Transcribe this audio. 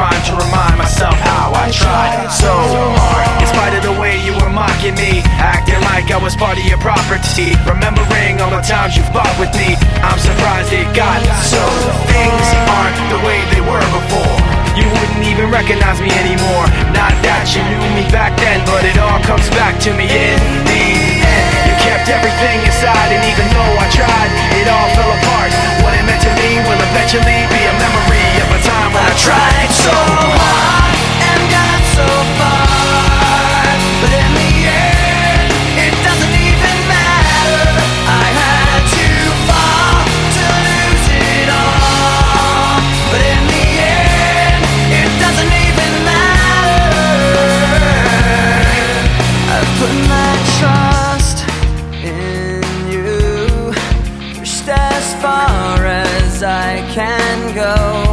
rhyme to remind myself how I tried so hard. In spite of the way you were mocking me, acting like I was part of your property. Remembering all the times you fought with me, I'm surprised it got so. Things aren't the way they were before. and go.